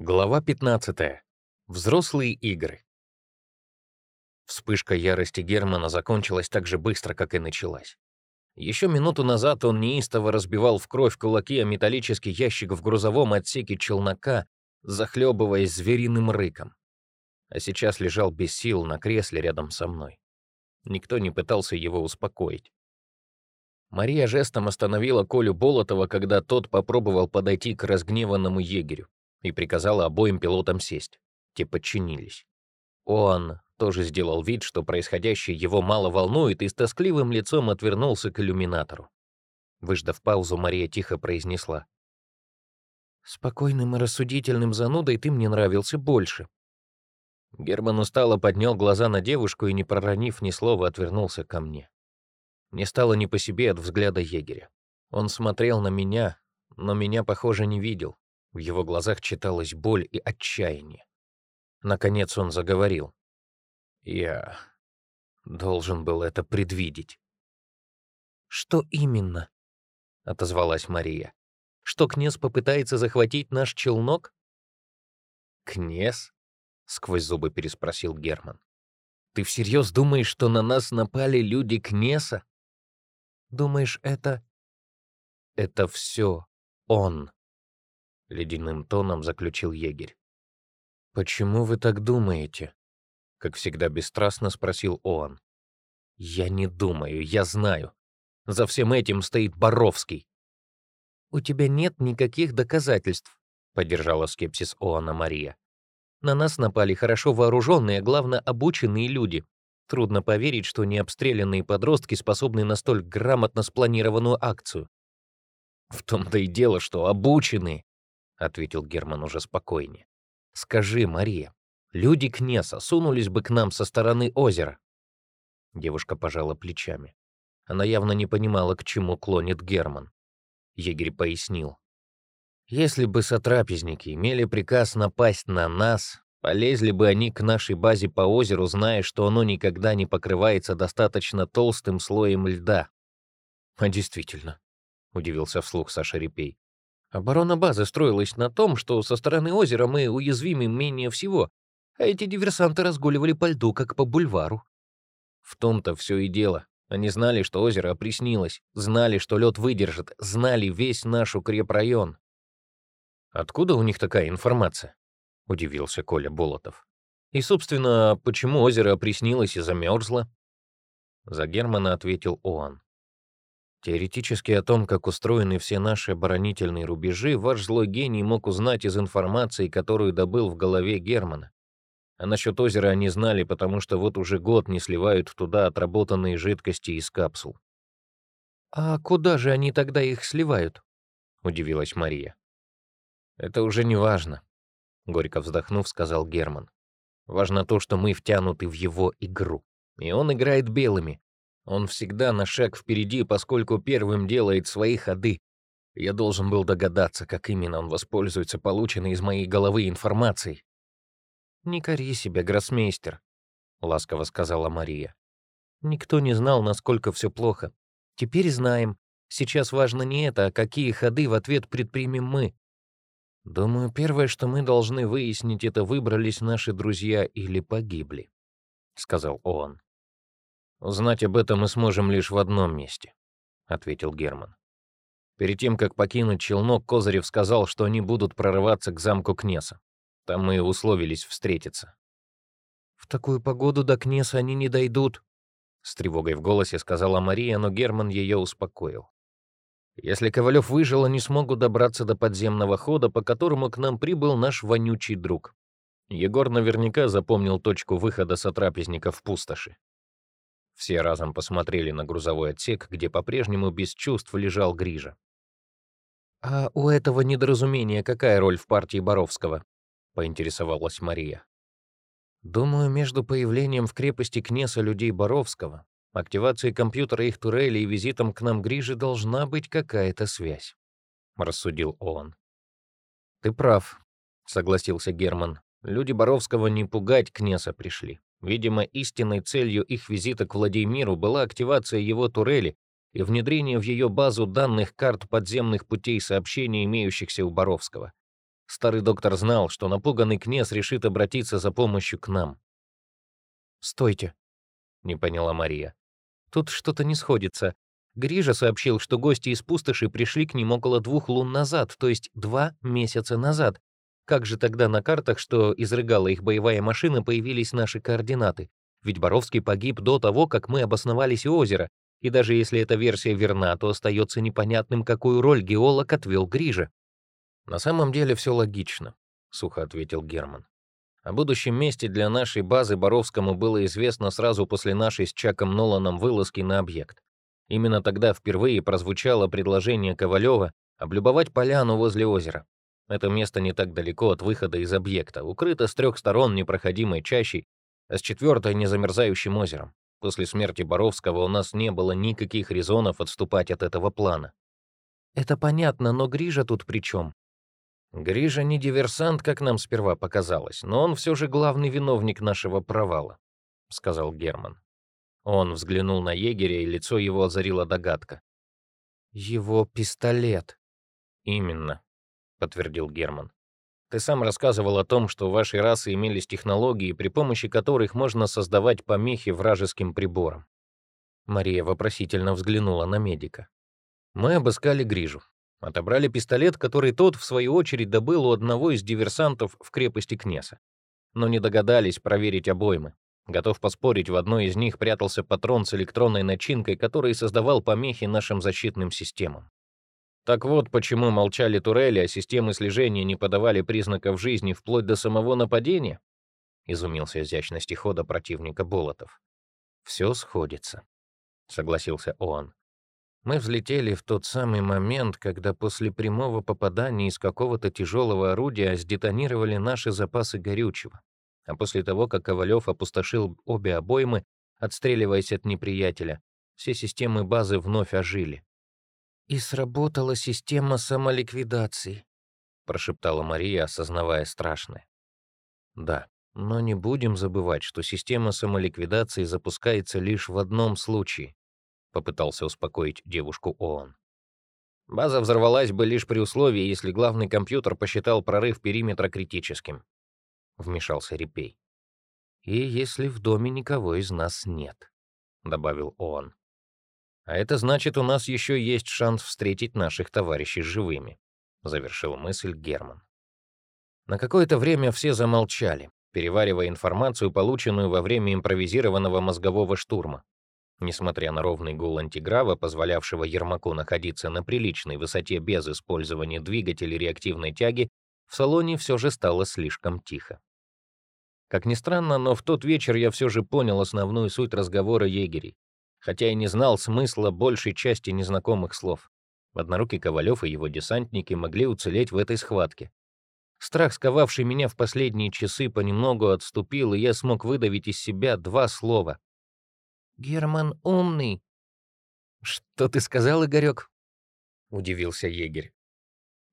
Глава 15. Взрослые игры. Вспышка ярости Германа закончилась так же быстро, как и началась. Еще минуту назад он неистово разбивал в кровь кулаки о металлический ящик в грузовом отсеке челнока, захлебываясь звериным рыком. А сейчас лежал без сил на кресле рядом со мной. Никто не пытался его успокоить. Мария жестом остановила Колю Болотова, когда тот попробовал подойти к разгневанному егерю и приказала обоим пилотам сесть. Те подчинились. Он тоже сделал вид, что происходящее его мало волнует, и с тоскливым лицом отвернулся к иллюминатору. Выждав паузу, Мария тихо произнесла. «Спокойным и рассудительным занудой ты мне нравился больше». Герман устало поднял глаза на девушку и, не проронив ни слова, отвернулся ко мне. Мне стало не по себе от взгляда егеря. Он смотрел на меня, но меня, похоже, не видел. В его глазах читалась боль и отчаяние. Наконец он заговорил. «Я должен был это предвидеть». «Что именно?» — отозвалась Мария. «Что Кнес попытается захватить наш челнок?» «Кнес?» — сквозь зубы переспросил Герман. «Ты всерьез думаешь, что на нас напали люди Кнеса?» «Думаешь, это...» «Это все он», — ледяным тоном заключил егерь. «Почему вы так думаете?» — как всегда бесстрастно спросил Оан. «Я не думаю, я знаю. За всем этим стоит Боровский». «У тебя нет никаких доказательств», — поддержала скепсис Оана Мария. «На нас напали хорошо вооруженные, главное, обученные люди. Трудно поверить, что необстрелянные подростки способны на столь грамотно спланированную акцию». «В том-то и дело, что обученные», — ответил Герман уже спокойнее. «Скажи, Мария, люди Кнеса сунулись бы к нам со стороны озера?» Девушка пожала плечами. Она явно не понимала, к чему клонит Герман. Егерь пояснил. «Если бы сотрапезники имели приказ напасть на нас, полезли бы они к нашей базе по озеру, зная, что оно никогда не покрывается достаточно толстым слоем льда». «А действительно», — удивился вслух Саша Репей. Оборона базы строилась на том, что со стороны озера мы уязвимы менее всего, а эти диверсанты разгуливали по льду, как по бульвару. В том-то все и дело. Они знали, что озеро опреснилось, знали, что лед выдержит, знали весь наш укрепрайон. «Откуда у них такая информация?» — удивился Коля Болотов. «И, собственно, почему озеро опреснилось и замерзло?» За Германа ответил Оан. Теоретически о том, как устроены все наши оборонительные рубежи, ваш злой гений мог узнать из информации, которую добыл в голове Германа. А насчет озера они знали, потому что вот уже год не сливают туда отработанные жидкости из капсул. «А куда же они тогда их сливают?» — удивилась Мария. «Это уже не важно», — горько вздохнув, сказал Герман. «Важно то, что мы втянуты в его игру. И он играет белыми, он всегда на шаг впереди, поскольку первым делает свои ходы. Я должен был догадаться, как именно он воспользуется полученной из моей головы информацией. «Не кори себя, гроссмейстер», — ласково сказала Мария. «Никто не знал, насколько все плохо. Теперь знаем. Сейчас важно не это, а какие ходы в ответ предпримем мы. Думаю, первое, что мы должны выяснить, это выбрались наши друзья или погибли», — сказал он. «Узнать об этом мы сможем лишь в одном месте», — ответил Герман. Перед тем, как покинуть челнок, Козырев сказал, что они будут прорываться к замку Кнеса. Там мы условились встретиться. «В такую погоду до Кнеса они не дойдут», — с тревогой в голосе сказала Мария, но Герман ее успокоил. «Если Ковалев выжил, они смогут добраться до подземного хода, по которому к нам прибыл наш вонючий друг. Егор наверняка запомнил точку выхода сотрапезника в пустоши. Все разом посмотрели на грузовой отсек, где по-прежнему без чувств лежал Грижа. «А у этого недоразумения какая роль в партии Боровского?» — поинтересовалась Мария. «Думаю, между появлением в крепости Кнеса людей Боровского, активацией компьютера их турели и визитом к нам Грижи должна быть какая-то связь», — рассудил он. «Ты прав», — согласился Герман. «Люди Боровского не пугать Кнеса пришли. Видимо, истинной целью их визита к Владимиру была активация его турели и внедрение в ее базу данных карт подземных путей сообщения, имеющихся у Боровского. Старый доктор знал, что напуганный князь решит обратиться за помощью к нам. «Стойте», — не поняла Мария. «Тут что-то не сходится. Грижа сообщил, что гости из пустоши пришли к ним около двух лун назад, то есть два месяца назад. Как же тогда на картах, что изрыгала их боевая машина, появились наши координаты? Ведь Боровский погиб до того, как мы обосновались у озера, и даже если эта версия верна, то остается непонятным, какую роль геолог отвел Гриже. «На самом деле все логично», — сухо ответил Герман. О будущем месте для нашей базы Боровскому было известно сразу после нашей с Чаком Ноланом вылазки на объект. Именно тогда впервые прозвучало предложение Ковалева облюбовать поляну возле озера. Это место не так далеко от выхода из объекта, укрыто с трех сторон непроходимой чащей, а с четвертой — незамерзающим озером. После смерти Боровского у нас не было никаких резонов отступать от этого плана. «Это понятно, но Грижа тут при чем? Грижа не диверсант, как нам сперва показалось, но он все же главный виновник нашего провала, сказал Герман. Он взглянул на егеря, и лицо его озарила догадка. Его пистолет. Именно, подтвердил Герман. Ты сам рассказывал о том, что у вашей расы имелись технологии, при помощи которых можно создавать помехи вражеским приборам. Мария вопросительно взглянула на медика. Мы обыскали Грижу. Отобрали пистолет, который тот, в свою очередь, добыл у одного из диверсантов в крепости Кнеса. Но не догадались проверить обоймы. Готов поспорить, в одной из них прятался патрон с электронной начинкой, который создавал помехи нашим защитным системам. Так вот, почему молчали турели, а системы слежения не подавали признаков жизни вплоть до самого нападения? Изумился изящности хода противника Болотов. Все сходится, согласился он. Мы взлетели в тот самый момент, когда после прямого попадания из какого-то тяжелого орудия сдетонировали наши запасы горючего. А после того, как Ковалев опустошил обе обоймы, отстреливаясь от неприятеля, все системы базы вновь ожили. «И сработала система самоликвидации», — прошептала Мария, осознавая страшное. «Да, но не будем забывать, что система самоликвидации запускается лишь в одном случае, попытался успокоить девушку ООН. База взорвалась бы лишь при условии, если главный компьютер посчитал прорыв периметра критическим, вмешался Репей. И если в доме никого из нас нет, добавил ООН. А это значит, у нас еще есть шанс встретить наших товарищей живыми, завершил мысль Герман. На какое-то время все замолчали, переваривая информацию, полученную во время импровизированного мозгового штурма. Несмотря на ровный гул антиграва, позволявшего Ермаку находиться на приличной высоте без использования двигателей реактивной тяги, в салоне все же стало слишком тихо. Как ни странно, но в тот вечер я все же понял основную суть разговора егерей, хотя и не знал смысла большей части незнакомых слов. Однорукий Ковалев и его десантники могли уцелеть в этой схватке. Страх, сковавший меня в последние часы, понемногу отступил, и я смог выдавить из себя два слова Герман умный. Что ты сказал, Игорек? Удивился егерь.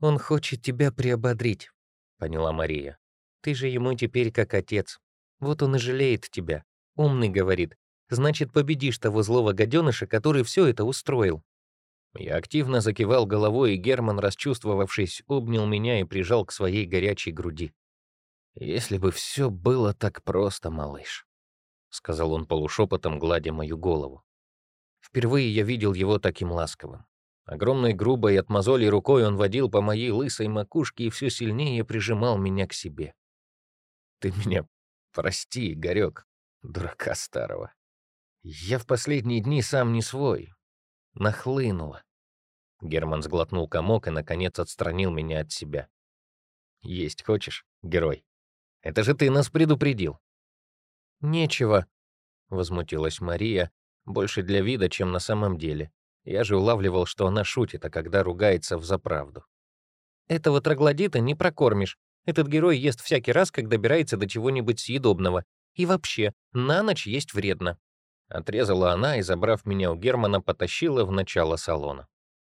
Он хочет тебя приободрить, поняла Мария. Ты же ему теперь как отец. Вот он и жалеет тебя. Умный, говорит. Значит, победишь того злого гаденыша, который все это устроил. Я активно закивал головой, и Герман, расчувствовавшись, обнял меня и прижал к своей горячей груди. Если бы все было так просто, малыш сказал он полушепотом, гладя мою голову. Впервые я видел его таким ласковым. Огромной грубой от мозолей рукой он водил по моей лысой макушке и все сильнее прижимал меня к себе. Ты меня прости, Игорек, дурака старого. Я в последние дни сам не свой. Нахлынуло. Герман сглотнул комок и, наконец, отстранил меня от себя. «Есть хочешь, герой? Это же ты нас предупредил. «Нечего», — возмутилась Мария, больше для вида, чем на самом деле. Я же улавливал, что она шутит, а когда ругается в заправду. «Этого троглодита не прокормишь. Этот герой ест всякий раз, как добирается до чего-нибудь съедобного. И вообще, на ночь есть вредно». Отрезала она и, забрав меня у Германа, потащила в начало салона.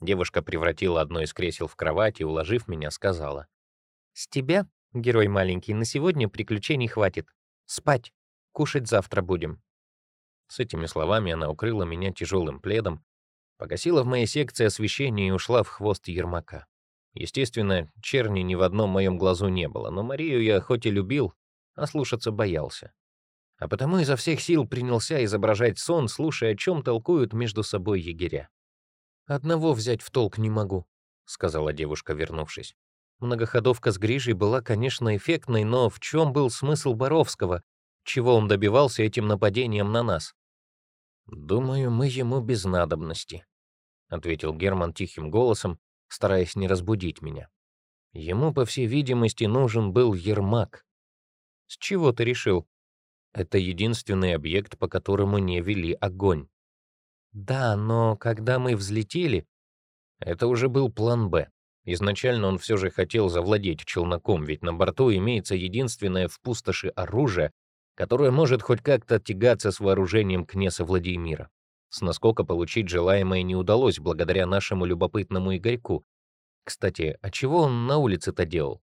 Девушка превратила одно из кресел в кровать и, уложив меня, сказала. «С тебя, герой маленький, на сегодня приключений хватит. Спать!» Кушать завтра будем». С этими словами она укрыла меня тяжелым пледом, погасила в моей секции освещение и ушла в хвост Ермака. Естественно, черни ни в одном моем глазу не было, но Марию я хоть и любил, а слушаться боялся. А потому изо всех сил принялся изображать сон, слушая, о чем толкуют между собой егеря. «Одного взять в толк не могу», — сказала девушка, вернувшись. Многоходовка с Грижей была, конечно, эффектной, но в чем был смысл Боровского? Чего он добивался этим нападением на нас? «Думаю, мы ему без надобности», — ответил Герман тихим голосом, стараясь не разбудить меня. Ему, по всей видимости, нужен был Ермак. «С чего ты решил?» «Это единственный объект, по которому не вели огонь». «Да, но когда мы взлетели...» Это уже был план «Б». Изначально он все же хотел завладеть челноком, ведь на борту имеется единственное в пустоши оружие, которое может хоть как-то тягаться с вооружением князя Владимира. С наскока получить желаемое не удалось благодаря нашему любопытному Игорьку. Кстати, а чего он на улице-то делал?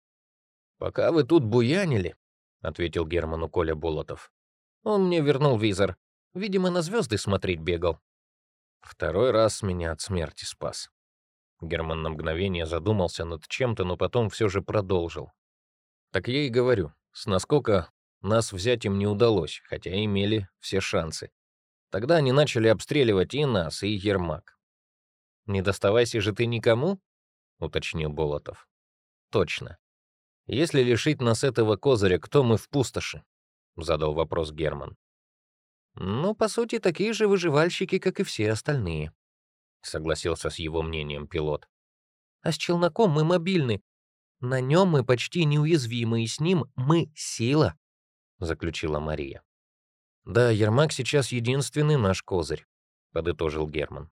«Пока вы тут буянили», — ответил Герману Коля Болотов. «Он мне вернул визор. Видимо, на звезды смотреть бегал». Второй раз меня от смерти спас. Герман на мгновение задумался над чем-то, но потом все же продолжил. Так я и говорю, с наскока нас взять им не удалось, хотя имели все шансы. Тогда они начали обстреливать и нас, и Ермак. «Не доставайся же ты никому?» — уточнил Болотов. «Точно. Если лишить нас этого козыря, кто мы в пустоши?» — задал вопрос Герман. «Ну, по сути, такие же выживальщики, как и все остальные», — согласился с его мнением пилот. «А с челноком мы мобильны. На нем мы почти неуязвимы, и с ним мы сила», — заключила Мария. «Да, Ермак сейчас единственный наш козырь», — подытожил Герман.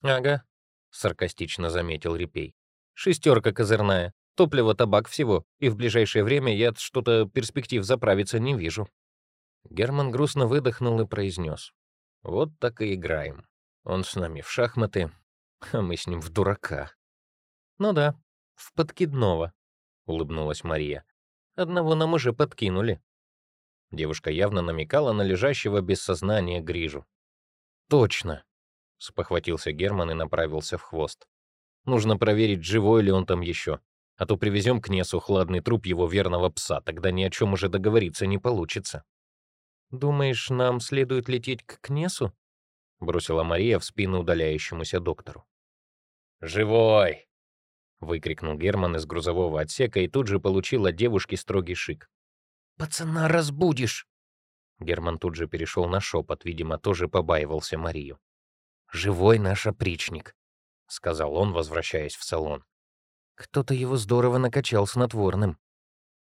«Ага», — саркастично заметил Репей. «Шестерка козырная, топливо, табак всего, и в ближайшее время я что-то перспектив заправиться не вижу». Герман грустно выдохнул и произнес. «Вот так и играем». Он с нами в шахматы, а мы с ним в дурака. Ну да, в подкидного, улыбнулась Мария. Одного нам уже подкинули. Девушка явно намекала на лежащего без сознания Грижу. Точно, спохватился Герман и направился в хвост. Нужно проверить, живой ли он там еще. А то привезем к Несу хладный труп его верного пса, тогда ни о чем уже договориться не получится. «Думаешь, нам следует лететь к Кнесу?» — бросила Мария в спину удаляющемуся доктору. «Живой!» — выкрикнул Герман из грузового отсека и тут же получил от девушки строгий шик. «Пацана разбудишь!» Герман тут же перешел на шепот, видимо, тоже побаивался Марию. «Живой наш опричник», — сказал он, возвращаясь в салон. «Кто-то его здорово накачал снотворным».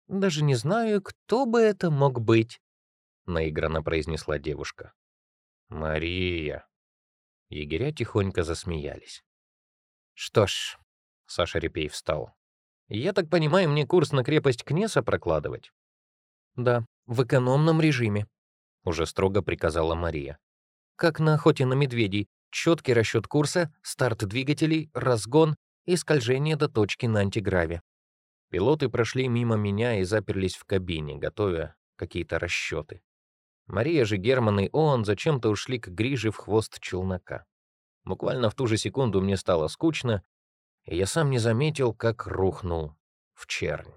«Даже не знаю, кто бы это мог быть», — наигранно произнесла девушка. «Мария!» Егеря тихонько засмеялись. «Что ж», — Саша Репей встал, — «я так понимаю, мне курс на крепость Кнеса прокладывать?» «Да, в экономном режиме», — уже строго приказала Мария. «Как на охоте на медведей. Четкий расчет курса, старт двигателей, разгон и скольжение до точки на антиграве». Пилоты прошли мимо меня и заперлись в кабине, готовя какие-то расчеты. Мария же, Герман и он зачем-то ушли к Гриже в хвост челнока. Буквально в ту же секунду мне стало скучно, и я сам не заметил, как рухнул в чернь.